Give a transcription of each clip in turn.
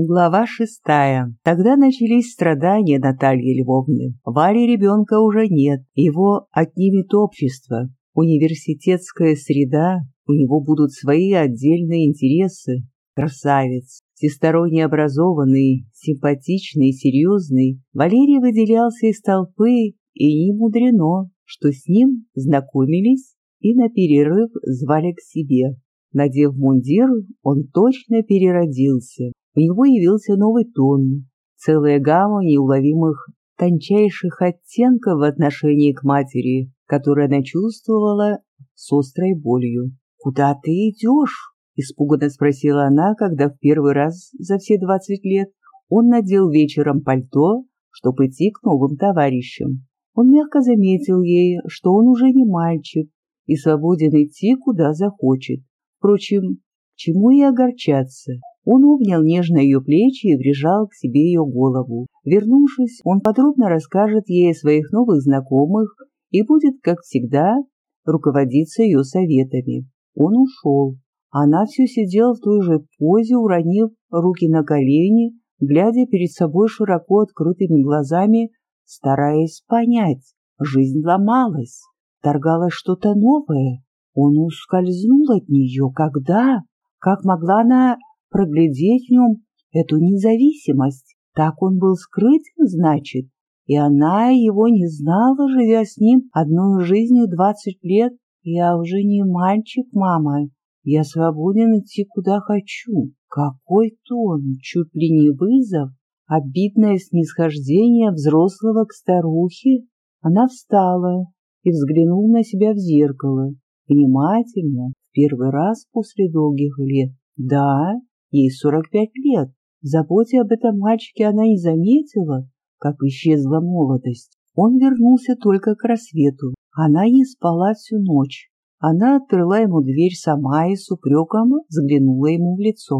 Глава шестая. Тогда начались страдания Натальи Львовны. Вали ребенка уже нет, его отнимет общество. Университетская среда, у него будут свои отдельные интересы. Красавец, всесторонне образованный, симпатичный, серьезный, Валерий выделялся из толпы, и не мудрено, что с ним знакомились и на перерыв звали к себе. Надев мундир, он точно переродился. У него явился новый тон, целая гамма неуловимых тончайших оттенков в отношении к матери, которую она чувствовала с острой болью. «Куда ты идешь?» — испуганно спросила она, когда в первый раз за все двадцать лет он надел вечером пальто, чтобы идти к новым товарищам. Он мягко заметил ей, что он уже не мальчик и свободен идти, куда захочет. Впрочем, чему и огорчаться. Он обнял нежно ее плечи и прижал к себе ее голову. Вернувшись, он подробно расскажет ей о своих новых знакомых и будет, как всегда, руководиться ее советами. Он ушел. Она все сидела в той же позе, уронив руки на колени, глядя перед собой широко открытыми глазами, стараясь понять. Жизнь ломалась, торгалось что-то новое. Он ускользнул от нее. Когда? Как могла она проглядеть в нем эту независимость. Так он был скрыт, значит, и она его не знала, живя с ним одной жизнью двадцать лет. Я уже не мальчик, мама, я свободен идти куда хочу. Какой тон, чуть ли не вызов, обидное снисхождение взрослого к старухе. Она встала и взглянула на себя в зеркало, внимательно, в первый раз после долгих лет. Да, Ей 45 лет. В заботе об этом мальчике она не заметила, как исчезла молодость. Он вернулся только к рассвету. Она не спала всю ночь. Она открыла ему дверь сама и с упреком взглянула ему в лицо.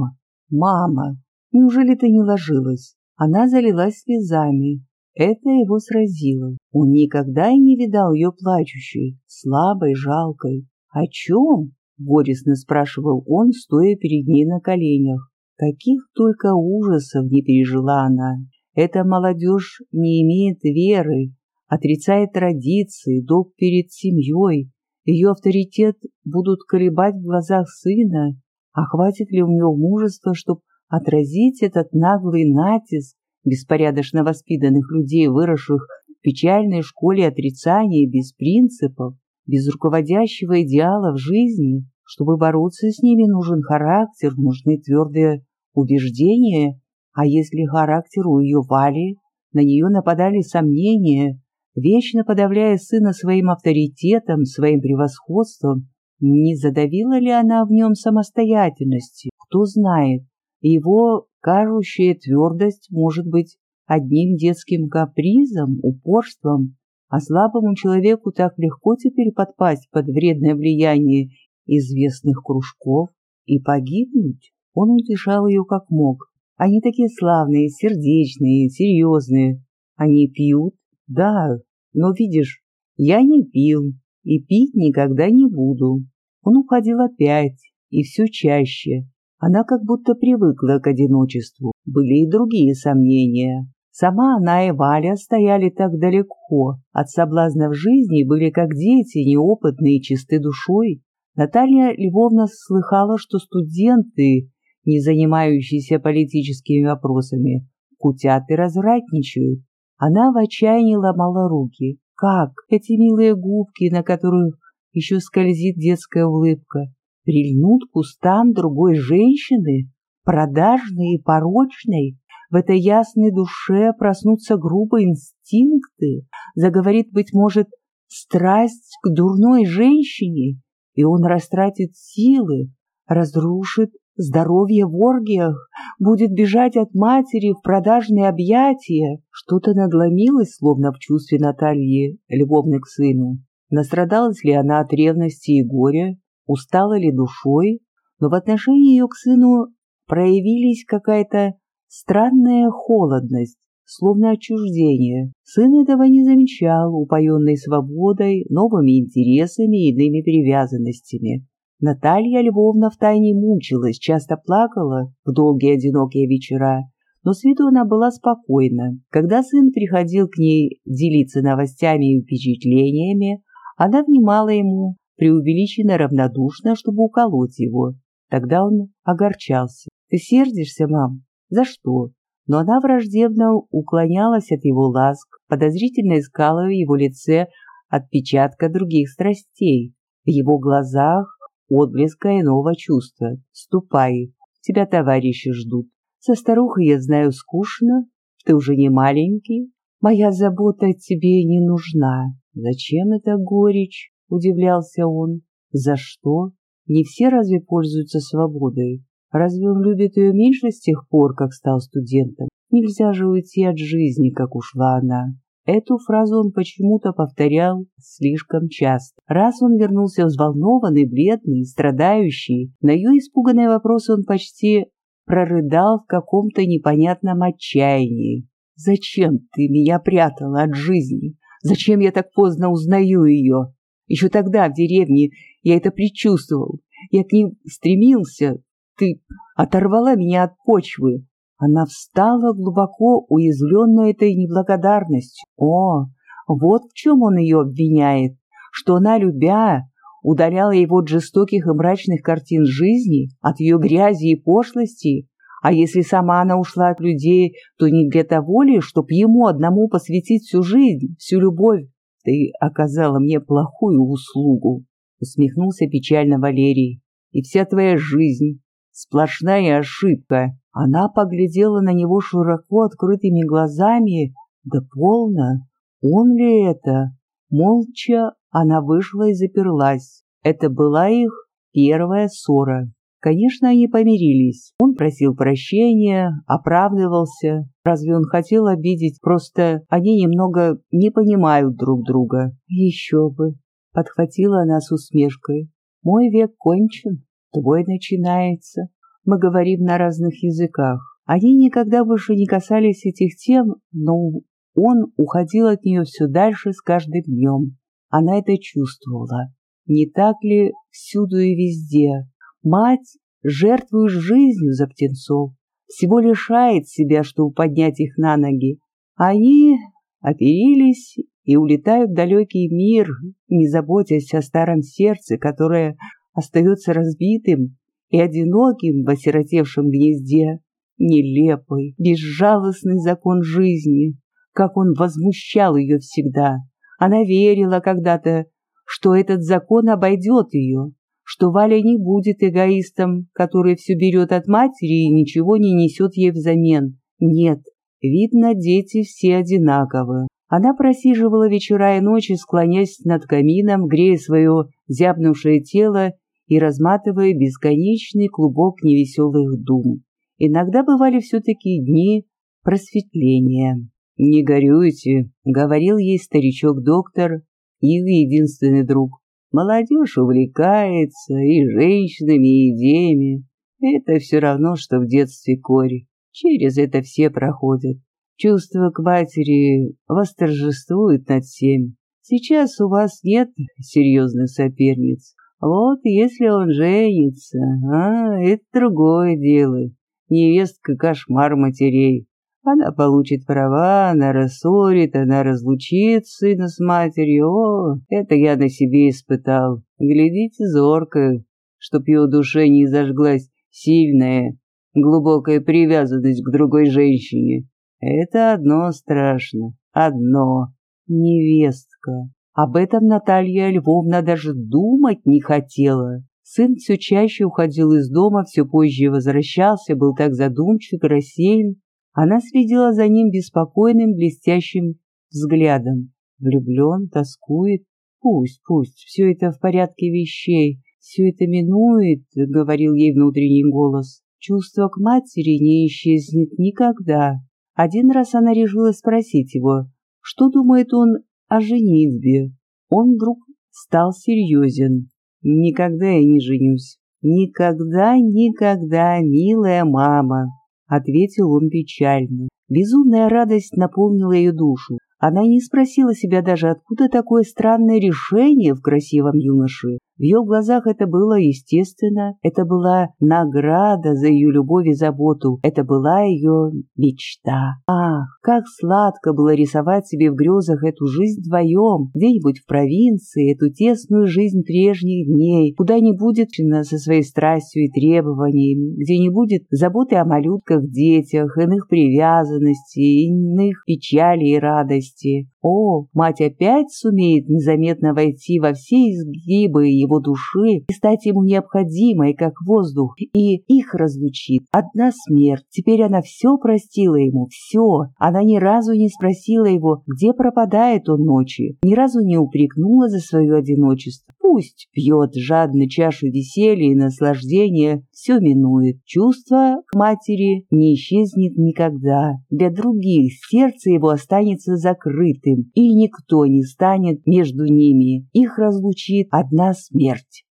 «Мама, неужели ты не ложилась?» Она залилась слезами. Это его сразило. Он никогда и не видал ее плачущей, слабой, жалкой. «О чем?» Горестно спрашивал он, стоя перед ней на коленях. Каких только ужасов не пережила она. Эта молодежь не имеет веры, отрицает традиции, долг перед семьей. Ее авторитет будут колебать в глазах сына. А хватит ли у него мужества, чтобы отразить этот наглый натиск беспорядочно воспитанных людей, выросших в печальной школе отрицания без принципов? Без руководящего идеала в жизни. Чтобы бороться с ними, нужен характер, нужны твердые убеждения. А если характер у ее Вали, на нее нападали сомнения, вечно подавляя сына своим авторитетом, своим превосходством, не задавила ли она в нем самостоятельности? Кто знает, его кажущая твердость может быть одним детским капризом, упорством, а слабому человеку так легко теперь подпасть под вредное влияние известных кружков и погибнуть. Он утешал ее как мог. Они такие славные, сердечные, серьезные. Они пьют? Да, но видишь, я не пил и пить никогда не буду. Он уходил опять, и все чаще. Она как будто привыкла к одиночеству. Были и другие сомнения. Сама она и Валя стояли так далеко от соблазнов жизни, были как дети, неопытные и чисты душой. Наталья Львовна слыхала, что студенты, не занимающиеся политическими вопросами, кутят и развратничают. Она в отчаянии ломала руки. Как эти милые губки, на которых еще скользит детская улыбка, прильнут к устам другой женщины, продажной и порочной, в этой ясной душе проснутся грубые инстинкты, заговорит, быть может, страсть к дурной женщине, и он растратит силы, разрушит здоровье в оргиях, будет бежать от матери в продажные объятия. Что-то надломилось, словно в чувстве Натальи, Львовны к сыну. Настрадалась ли она от ревности и горя, устала ли душой, но в отношении ее к сыну проявились какая-то Странная холодность, словно отчуждение. Сын этого не замечал, упоенный свободой, новыми интересами и иными привязанностями. Наталья Львовна втайне мучилась, часто плакала в долгие одинокие вечера, но с виду она была спокойна. Когда сын приходил к ней делиться новостями и впечатлениями, она внимала ему, преувеличенно равнодушно, чтобы уколоть его. Тогда он огорчался. «Ты сердишься, мам? За что?» Но она враждебно уклонялась от его ласк, подозрительно искала в его лице отпечатка других страстей. В его глазах отблеска иного чувства. «Ступай, тебя товарищи ждут». Со старухой, я знаю, скучно, ты уже не маленький. Моя забота тебе не нужна. Зачем эта горечь? Удивлялся он. За что? Не все разве пользуются свободой? Разве он любит ее меньше с тех пор, как стал студентом? Нельзя же уйти от жизни, как ушла она. Эту фразу он почему-то повторял слишком часто. Раз он вернулся взволнованный, бледный, страдающий, на ее испуганные вопросы он почти прорыдал в каком-то непонятном отчаянии. «Зачем ты меня прятала от жизни? Зачем я так поздно узнаю ее? Еще тогда в деревне я это предчувствовал. Я к ним стремился. Ты оторвала меня от почвы». Она встала глубоко уязвленная этой неблагодарностью. О, вот в чем он ее обвиняет, что она, любя, удаляла его от жестоких и мрачных картин жизни, от ее грязи и пошлости, а если сама она ушла от людей, то не для того ли, чтоб ему одному посвятить всю жизнь, всю любовь. Ты оказала мне плохую услугу, усмехнулся печально Валерий. И вся твоя жизнь сплошная ошибка. Она поглядела на него широко открытыми глазами. Да полно. Он ли это? Молча она вышла и заперлась. Это была их первая ссора. Конечно, они помирились. Он просил прощения, оправдывался. Разве он хотел обидеть? Просто они немного не понимают друг друга. Еще бы. Подхватила она с усмешкой. Мой век кончен, твой начинается. Мы говорим на разных языках. Они никогда больше не касались этих тем, но он уходил от нее все дальше с каждым днем. Она это чувствовала. Не так ли всюду и везде? Мать, жертвуешь жизнью за птенцов, всего лишает себя, чтобы поднять их на ноги. Они оперились и улетают в далекий мир, не заботясь о старом сердце, которое остается разбитым и одиноким в осиротевшем гнезде. Нелепый, безжалостный закон жизни, как он возмущал ее всегда. Она верила когда-то, что этот закон обойдет ее, что Валя не будет эгоистом, который все берет от матери и ничего не несет ей взамен. Нет, видно, дети все одинаковы. Она просиживала вечера и ночи, склоняясь над камином, грея свое зябнувшее тело и разматывая бесконечный клубок невеселых дум. Иногда бывали все-таки дни просветления. «Не горюйте», — говорил ей старичок-доктор, их единственный друг. «Молодежь увлекается и женщинами, и идеями. Это все равно, что в детстве кори. Через это все проходят. Чувство к матери восторжествует над всем. Сейчас у вас нет серьезных соперниц. Вот если он женится, а, это другое дело. Невестка — кошмар матерей. Она получит права, она рассорит, она разлучит сына с матерью. О, это я на себе испытал. Глядите зорко, чтоб его душе не зажглась сильная, глубокая привязанность к другой женщине. Это одно страшно, одно. Невестка. Об этом Наталья Львовна даже думать не хотела. Сын все чаще уходил из дома, все позже возвращался, был так задумчив, рассеян, она следила за ним беспокойным, блестящим взглядом. Влюблен, тоскует. Пусть, пусть, все это в порядке вещей, все это минует, — говорил ей внутренний голос. Чувство к матери не исчезнет никогда. Один раз она решила спросить его, что думает он о женитьбе. Он вдруг стал серьезен. «Никогда я не женюсь. Никогда, никогда, милая мама ответил он печально. Безумная радость наполнила ее душу. Она не спросила себя даже, откуда такое странное решение в красивом юноше. В ее глазах это было естественно, это была награда за ее любовь и заботу, это была ее мечта. Ах, как сладко было рисовать себе в грезах эту жизнь вдвоем, где-нибудь в провинции, эту тесную жизнь прежних дней, куда не будет со своей страстью и требованиями, где не будет заботы о малютках, детях, иных привязанностей, иных печали и радости. О, мать опять сумеет незаметно войти во все изгибы его души и стать ему необходимой, как воздух, и их разлучит. Одна смерть. Теперь она все простила ему, все. Она ни разу не спросила его, где пропадает он ночи, ни разу не упрекнула за свое одиночество. Пусть пьет жадно чашу веселья и наслаждения, все минует. Чувство к матери не исчезнет никогда. Для других сердце его останется закрытым, и никто не станет между ними. Их разлучит одна смерть.